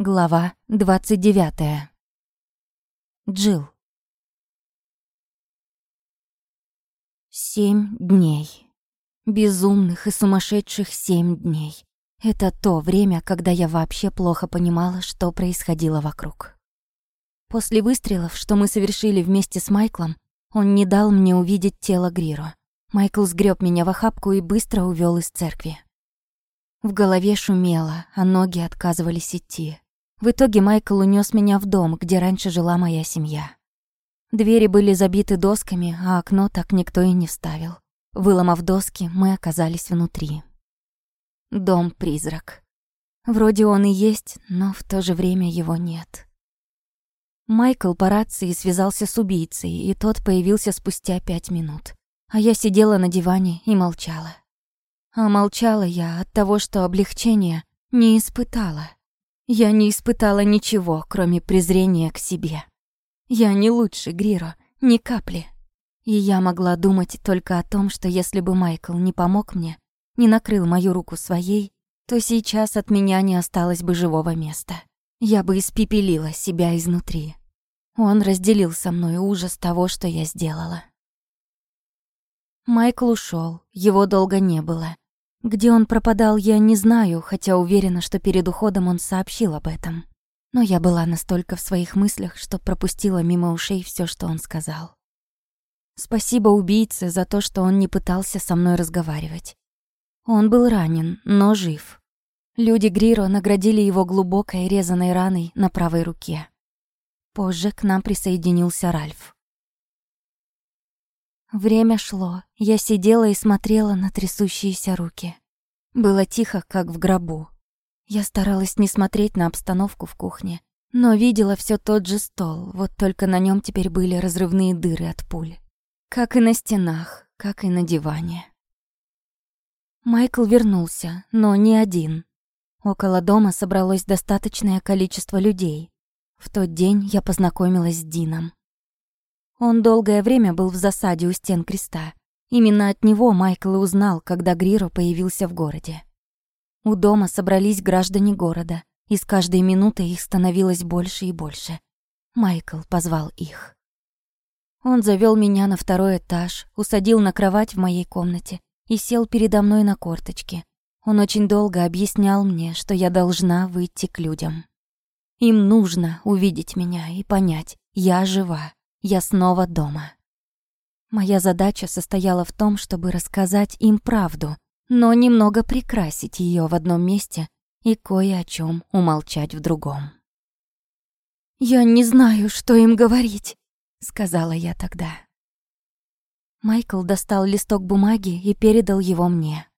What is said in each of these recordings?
Глава 29. Джил. Семь дней. Безумных и сумасшедших семь дней. Это то время, когда я вообще плохо понимала, что происходило вокруг. После выстрелов, что мы совершили вместе с Майклом, он не дал мне увидеть тело Гриро. Майкл сгреб меня в охапку и быстро увел из церкви. В голове шумело, а ноги отказывались идти. В итоге Майкл унес меня в дом, где раньше жила моя семья. Двери были забиты досками, а окно так никто и не вставил. Выломав доски, мы оказались внутри. Дом-призрак. Вроде он и есть, но в то же время его нет. Майкл по рации связался с убийцей, и тот появился спустя пять минут. А я сидела на диване и молчала. А молчала я от того, что облегчения не испытала. Я не испытала ничего, кроме презрения к себе. Я не лучше Гриро, ни капли. И я могла думать только о том, что если бы Майкл не помог мне, не накрыл мою руку своей, то сейчас от меня не осталось бы живого места. Я бы испепелила себя изнутри. Он разделил со мной ужас того, что я сделала. Майкл ушел, его долго не было. Где он пропадал, я не знаю, хотя уверена, что перед уходом он сообщил об этом. Но я была настолько в своих мыслях, что пропустила мимо ушей все, что он сказал. Спасибо убийце за то, что он не пытался со мной разговаривать. Он был ранен, но жив. Люди Гриро наградили его глубокой резаной раной на правой руке. Позже к нам присоединился Ральф. Время шло. Я сидела и смотрела на трясущиеся руки. Было тихо, как в гробу. Я старалась не смотреть на обстановку в кухне, но видела все тот же стол, вот только на нем теперь были разрывные дыры от пуль. Как и на стенах, как и на диване. Майкл вернулся, но не один. Около дома собралось достаточное количество людей. В тот день я познакомилась с Дином. Он долгое время был в засаде у стен креста. Именно от него Майкл и узнал, когда Гриро появился в городе. У дома собрались граждане города, и с каждой минутой их становилось больше и больше. Майкл позвал их. Он завел меня на второй этаж, усадил на кровать в моей комнате и сел передо мной на корточке. Он очень долго объяснял мне, что я должна выйти к людям. Им нужно увидеть меня и понять, я жива. Я снова дома. Моя задача состояла в том, чтобы рассказать им правду, но немного прикрасить ее в одном месте и кое о чем умолчать в другом. «Я не знаю, что им говорить», — сказала я тогда. Майкл достал листок бумаги и передал его мне.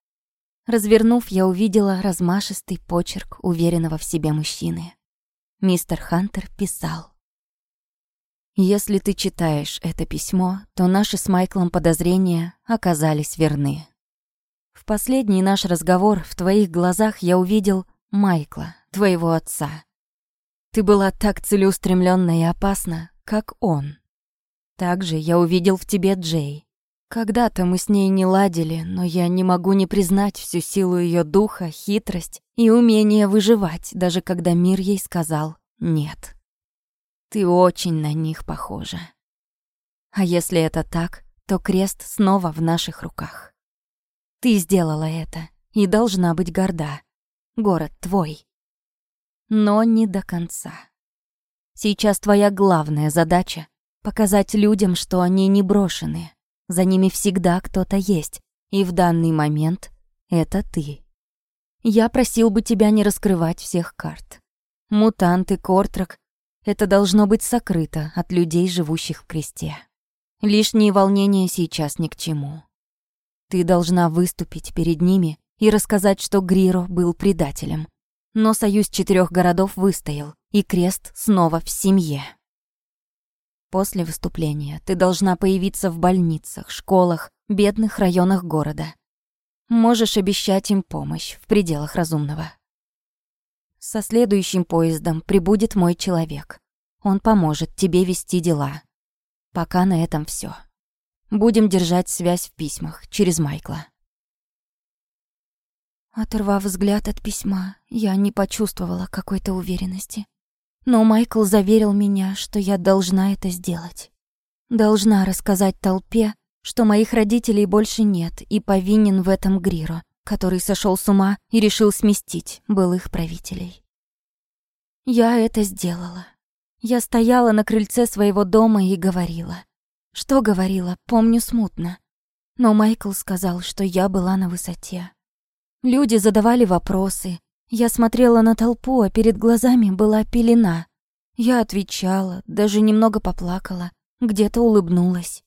Развернув, я увидела размашистый почерк уверенного в себе мужчины. Мистер Хантер писал. Если ты читаешь это письмо, то наши с Майклом подозрения оказались верны. В последний наш разговор в твоих глазах я увидел Майкла, твоего отца. Ты была так целеустремленна и опасна, как он. Также я увидел в тебе Джей. Когда-то мы с ней не ладили, но я не могу не признать всю силу ее духа, хитрость и умение выживать, даже когда мир ей сказал «нет». Ты очень на них похожа. А если это так, то крест снова в наших руках. Ты сделала это и должна быть горда. Город твой. Но не до конца. Сейчас твоя главная задача — показать людям, что они не брошены. За ними всегда кто-то есть, и в данный момент это ты. Я просил бы тебя не раскрывать всех карт. Мутанты, Кортрак это должно быть сокрыто от людей, живущих в кресте. Лишние волнения сейчас ни к чему. Ты должна выступить перед ними и рассказать, что Гриро был предателем. Но союз четырех городов выстоял, и крест снова в семье. После выступления ты должна появиться в больницах, школах, бедных районах города. Можешь обещать им помощь в пределах разумного. Со следующим поездом прибудет мой человек. Он поможет тебе вести дела. Пока на этом все. Будем держать связь в письмах через Майкла. Оторвав взгляд от письма, я не почувствовала какой-то уверенности. Но Майкл заверил меня, что я должна это сделать. Должна рассказать толпе, что моих родителей больше нет, и повинен в этом Гриро, который сошел с ума и решил сместить былых правителей. Я это сделала. Я стояла на крыльце своего дома и говорила. Что говорила, помню смутно. Но Майкл сказал, что я была на высоте. Люди задавали вопросы. Я смотрела на толпу, а перед глазами была пелена. Я отвечала, даже немного поплакала, где-то улыбнулась.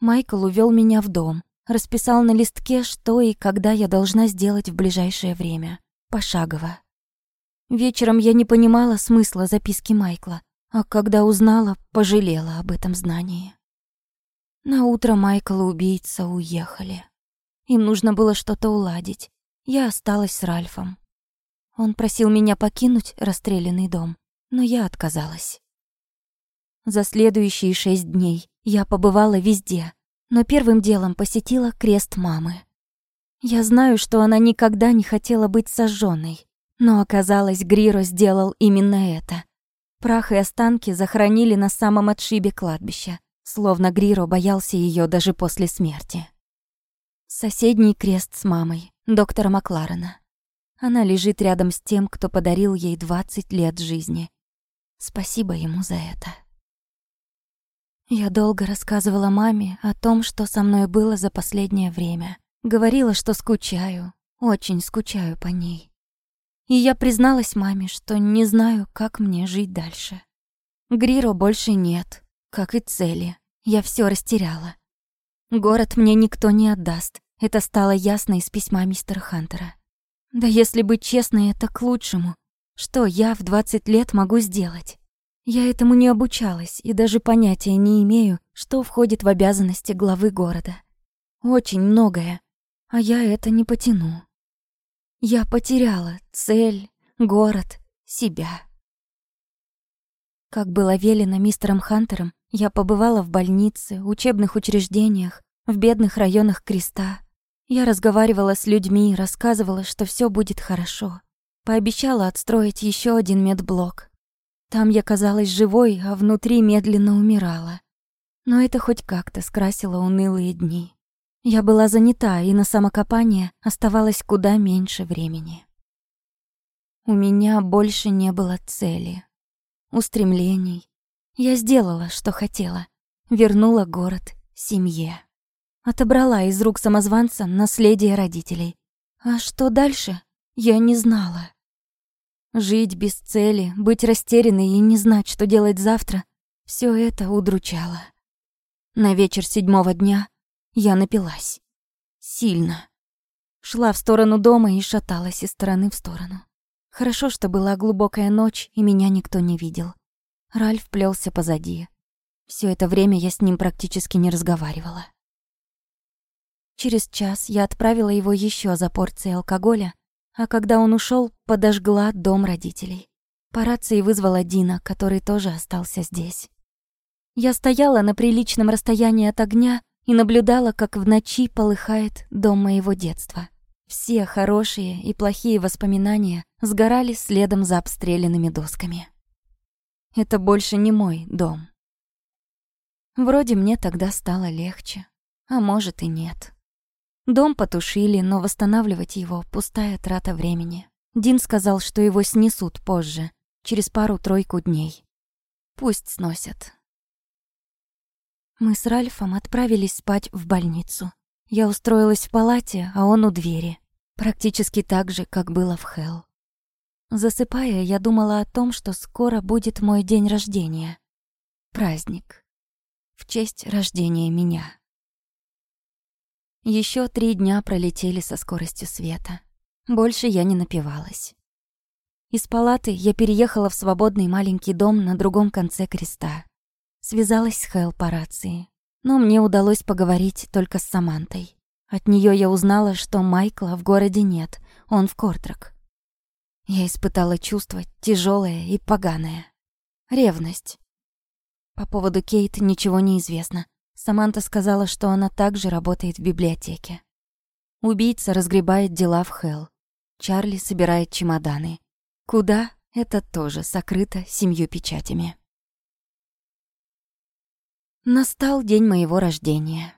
Майкл увел меня в дом, расписал на листке, что и когда я должна сделать в ближайшее время. Пошагово. Вечером я не понимала смысла записки Майкла, а когда узнала, пожалела об этом знании. На утро Майкл и убийца уехали. Им нужно было что-то уладить. Я осталась с Ральфом. Он просил меня покинуть расстрелянный дом, но я отказалась. За следующие шесть дней я побывала везде, но первым делом посетила крест мамы. Я знаю, что она никогда не хотела быть сожженной, но оказалось, Гриро сделал именно это. Прах и останки захоронили на самом отшибе кладбища, словно Гриро боялся ее даже после смерти. Соседний крест с мамой, доктора Макларена. Она лежит рядом с тем, кто подарил ей 20 лет жизни. Спасибо ему за это. Я долго рассказывала маме о том, что со мной было за последнее время. Говорила, что скучаю, очень скучаю по ней. И я призналась маме, что не знаю, как мне жить дальше. Гриро больше нет, как и цели. Я все растеряла. Город мне никто не отдаст. Это стало ясно из письма мистера Хантера. Да если быть честной, это к лучшему. Что я в 20 лет могу сделать? Я этому не обучалась и даже понятия не имею, что входит в обязанности главы города. Очень многое, а я это не потяну. Я потеряла цель, город, себя. Как было велено мистером Хантером, я побывала в больнице, учебных учреждениях, в бедных районах Креста. Я разговаривала с людьми, рассказывала, что все будет хорошо. Пообещала отстроить еще один медблок. Там я казалась живой, а внутри медленно умирала. Но это хоть как-то скрасило унылые дни. Я была занята, и на самокопание оставалось куда меньше времени. У меня больше не было цели, устремлений. Я сделала, что хотела. Вернула город семье. Отобрала из рук самозванца наследие родителей. А что дальше, я не знала. Жить без цели, быть растерянной и не знать, что делать завтра, все это удручало. На вечер седьмого дня я напилась. Сильно. Шла в сторону дома и шаталась из стороны в сторону. Хорошо, что была глубокая ночь, и меня никто не видел. Ральф плелся позади. Все это время я с ним практически не разговаривала. Через час я отправила его еще за порцией алкоголя, а когда он ушел, подожгла дом родителей. По рации вызвала Дина, который тоже остался здесь. Я стояла на приличном расстоянии от огня и наблюдала, как в ночи полыхает дом моего детства. Все хорошие и плохие воспоминания сгорали следом за обстрелянными досками. Это больше не мой дом. Вроде мне тогда стало легче, а может и нет. Дом потушили, но восстанавливать его — пустая трата времени. Дин сказал, что его снесут позже, через пару-тройку дней. Пусть сносят. Мы с Ральфом отправились спать в больницу. Я устроилась в палате, а он у двери. Практически так же, как было в Хелл. Засыпая, я думала о том, что скоро будет мой день рождения. Праздник. В честь рождения меня. Еще три дня пролетели со скоростью света. Больше я не напивалась. Из палаты я переехала в свободный маленький дом на другом конце креста. Связалась с Хэл по рации. Но мне удалось поговорить только с Самантой. От нее я узнала, что Майкла в городе нет, он в Кортрак. Я испытала чувство тяжелое и поганое. Ревность. По поводу Кейт ничего не известно. Саманта сказала, что она также работает в библиотеке. Убийца разгребает дела в Хелл. Чарли собирает чемоданы. Куда? Это тоже сокрыто семью печатями. Настал день моего рождения.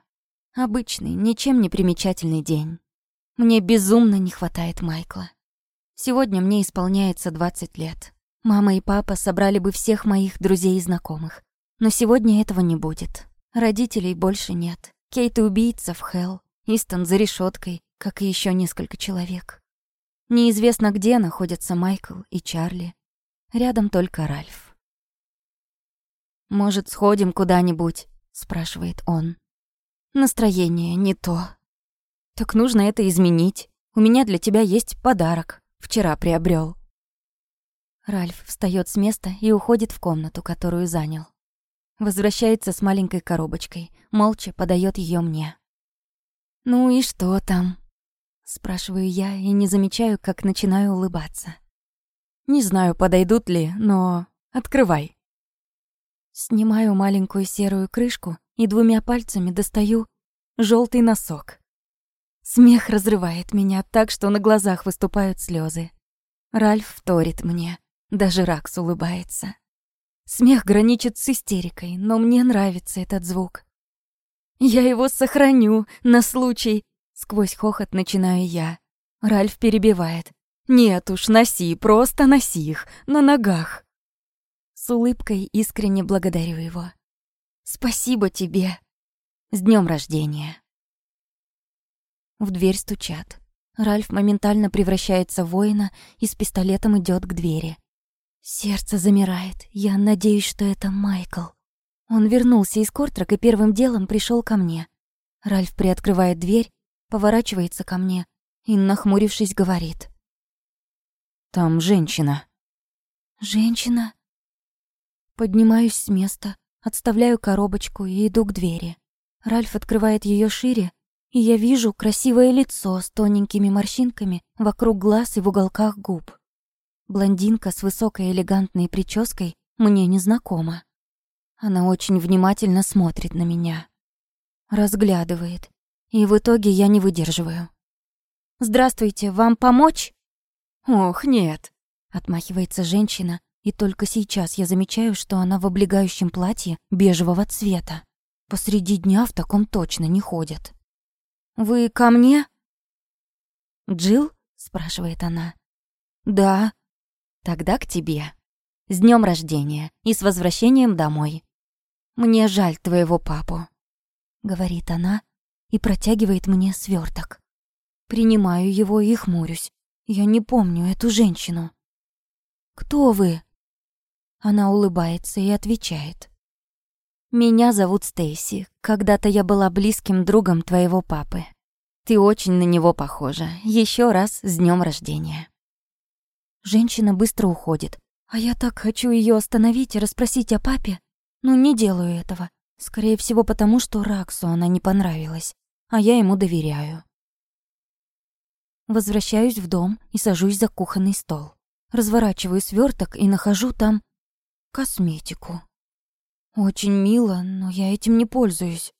Обычный, ничем не примечательный день. Мне безумно не хватает Майкла. Сегодня мне исполняется 20 лет. Мама и папа собрали бы всех моих друзей и знакомых. Но сегодня этого не будет. Родителей больше нет. Кейт убийца в Хелл. Истон за решеткой, как и еще несколько человек. Неизвестно, где находятся Майкл и Чарли. Рядом только Ральф. «Может, сходим куда-нибудь?» — спрашивает он. Настроение не то. Так нужно это изменить. У меня для тебя есть подарок. Вчера приобрел. Ральф встает с места и уходит в комнату, которую занял. Возвращается с маленькой коробочкой, молча подает ее мне. «Ну и что там?» Спрашиваю я и не замечаю, как начинаю улыбаться. «Не знаю, подойдут ли, но... Открывай». Снимаю маленькую серую крышку и двумя пальцами достаю желтый носок. Смех разрывает меня так, что на глазах выступают слезы. Ральф вторит мне, даже Ракс улыбается. Смех граничит с истерикой, но мне нравится этот звук. «Я его сохраню на случай...» Сквозь хохот начинаю я. Ральф перебивает. «Нет уж, носи, просто носи их, на ногах». С улыбкой искренне благодарю его. Спасибо тебе. С днем рождения. В дверь стучат. Ральф моментально превращается в воина и с пистолетом идет к двери. Сердце замирает. Я надеюсь, что это Майкл. Он вернулся из Кортрак и первым делом пришел ко мне. Ральф приоткрывает дверь, поворачивается ко мне и, нахмурившись, говорит. «Там женщина». «Женщина?» Поднимаюсь с места, Отставляю коробочку и иду к двери. Ральф открывает ее шире, и я вижу красивое лицо с тоненькими морщинками вокруг глаз и в уголках губ. Блондинка с высокой элегантной прической мне незнакома. Она очень внимательно смотрит на меня. Разглядывает. И в итоге я не выдерживаю. «Здравствуйте, вам помочь?» «Ох, нет», — отмахивается женщина и только сейчас я замечаю, что она в облегающем платье бежевого цвета. Посреди дня в таком точно не ходят. «Вы ко мне?» Джил? спрашивает она. «Да». «Тогда к тебе. С днем рождения и с возвращением домой. Мне жаль твоего папу», — говорит она и протягивает мне сверток. Принимаю его и хмурюсь. Я не помню эту женщину. «Кто вы?» Она улыбается и отвечает. «Меня зовут Стейси. Когда-то я была близким другом твоего папы. Ты очень на него похожа. Еще раз с днем рождения». Женщина быстро уходит, а я так хочу ее остановить и расспросить о папе, но не делаю этого. Скорее всего, потому что Раксу она не понравилась, а я ему доверяю. Возвращаюсь в дом и сажусь за кухонный стол. Разворачиваю сверток и нахожу там косметику. Очень мило, но я этим не пользуюсь.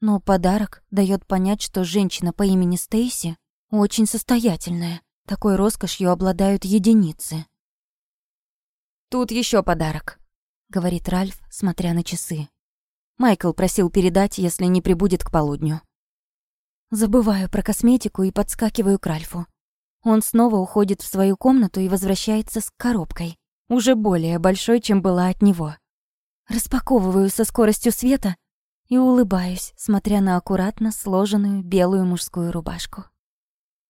Но подарок дает понять, что женщина по имени Стейси очень состоятельная. Такой роскошью обладают единицы. «Тут еще подарок», — говорит Ральф, смотря на часы. Майкл просил передать, если не прибудет к полудню. Забываю про косметику и подскакиваю к Ральфу. Он снова уходит в свою комнату и возвращается с коробкой уже более большой, чем была от него. Распаковываю со скоростью света и улыбаюсь, смотря на аккуратно сложенную белую мужскую рубашку.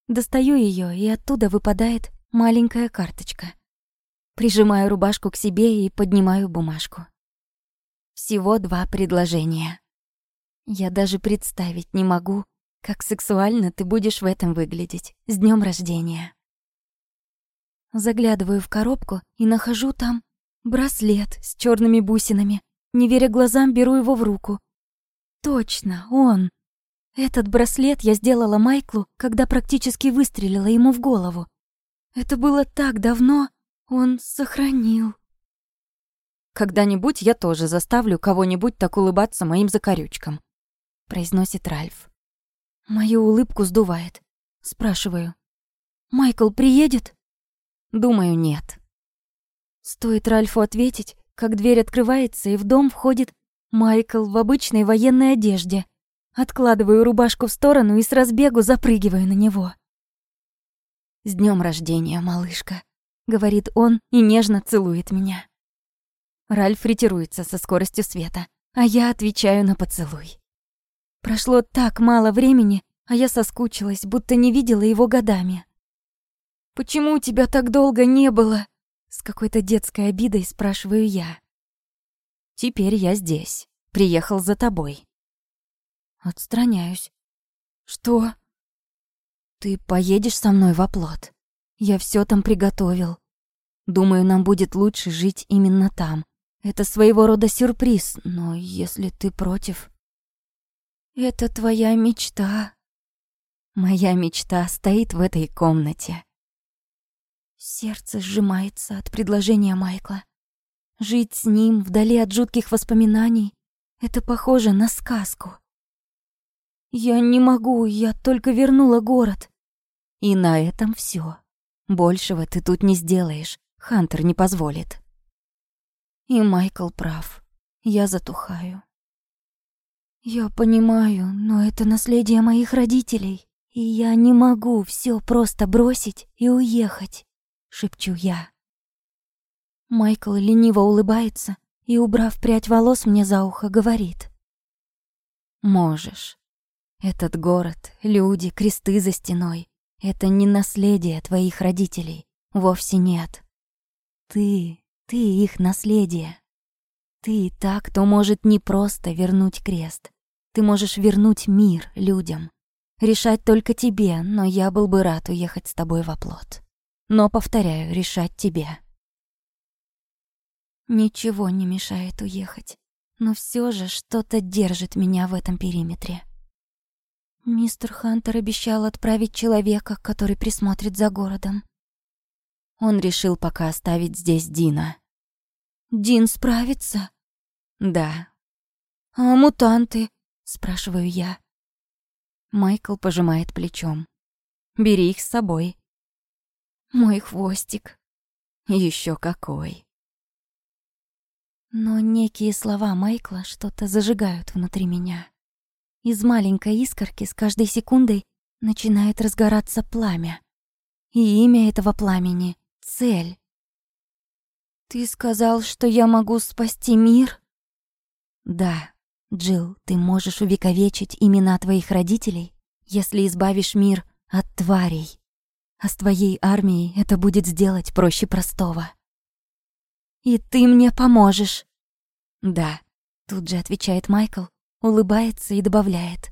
Достаю ее, и оттуда выпадает маленькая карточка. Прижимаю рубашку к себе и поднимаю бумажку. Всего два предложения. Я даже представить не могу, как сексуально ты будешь в этом выглядеть. С днем рождения. Заглядываю в коробку и нахожу там браслет с черными бусинами. Не веря глазам, беру его в руку. Точно, он. Этот браслет я сделала Майклу, когда практически выстрелила ему в голову. Это было так давно, он сохранил. «Когда-нибудь я тоже заставлю кого-нибудь так улыбаться моим закорючкам», — произносит Ральф. Мою улыбку сдувает. Спрашиваю. Майкл приедет? Думаю, нет. Стоит Ральфу ответить, как дверь открывается, и в дом входит Майкл в обычной военной одежде. Откладываю рубашку в сторону и с разбегу запрыгиваю на него. «С днем рождения, малышка», — говорит он и нежно целует меня. Ральф ретируется со скоростью света, а я отвечаю на поцелуй. Прошло так мало времени, а я соскучилась, будто не видела его годами. «Почему тебя так долго не было?» С какой-то детской обидой спрашиваю я. «Теперь я здесь. Приехал за тобой». Отстраняюсь. «Что?» «Ты поедешь со мной в оплот. Я все там приготовил. Думаю, нам будет лучше жить именно там. Это своего рода сюрприз, но если ты против... Это твоя мечта. Моя мечта стоит в этой комнате. Сердце сжимается от предложения Майкла. Жить с ним вдали от жутких воспоминаний — это похоже на сказку. Я не могу, я только вернула город. И на этом все. Большего ты тут не сделаешь, Хантер не позволит. И Майкл прав. Я затухаю. Я понимаю, но это наследие моих родителей, и я не могу все просто бросить и уехать, шепчу я. Майкл лениво улыбается и, убрав прядь волос мне за ухо, говорит. Можешь. Этот город, люди, кресты за стеной — это не наследие твоих родителей. Вовсе нет. Ты ты их наследие. Ты та, кто может не просто вернуть крест. Ты можешь вернуть мир людям. Решать только тебе, но я был бы рад уехать с тобой в оплот. Но, повторяю, решать тебе. Ничего не мешает уехать, но все же что-то держит меня в этом периметре. Мистер Хантер обещал отправить человека, который присмотрит за городом. Он решил пока оставить здесь Дина. «Дин справится?» «Да». «А мутанты?» — спрашиваю я. Майкл пожимает плечом. «Бери их с собой». «Мой хвостик». Еще какой». Но некие слова Майкла что-то зажигают внутри меня. Из маленькой искорки с каждой секундой начинает разгораться пламя. И имя этого пламени цель. Ты сказал, что я могу спасти мир? Да, Джилл, ты можешь увековечить имена твоих родителей, если избавишь мир от тварей. А с твоей армией это будет сделать проще простого. И ты мне поможешь. Да, тут же отвечает Майкл, улыбается и добавляет.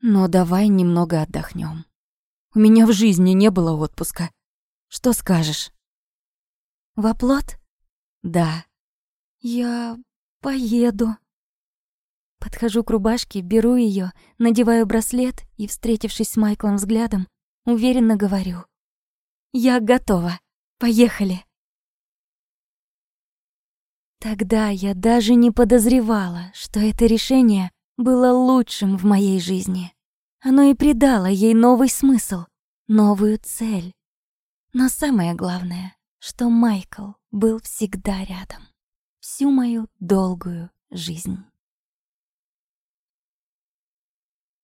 Но давай немного отдохнем. У меня в жизни не было отпуска. Что скажешь? В оплот? Да. Я поеду. Подхожу к рубашке, беру ее, надеваю браслет и, встретившись с Майклом взглядом, уверенно говорю. Я готова. Поехали. Тогда я даже не подозревала, что это решение было лучшим в моей жизни. Оно и придало ей новый смысл, новую цель. Но самое главное, что Майкл был всегда рядом. Всю мою долгую жизнь.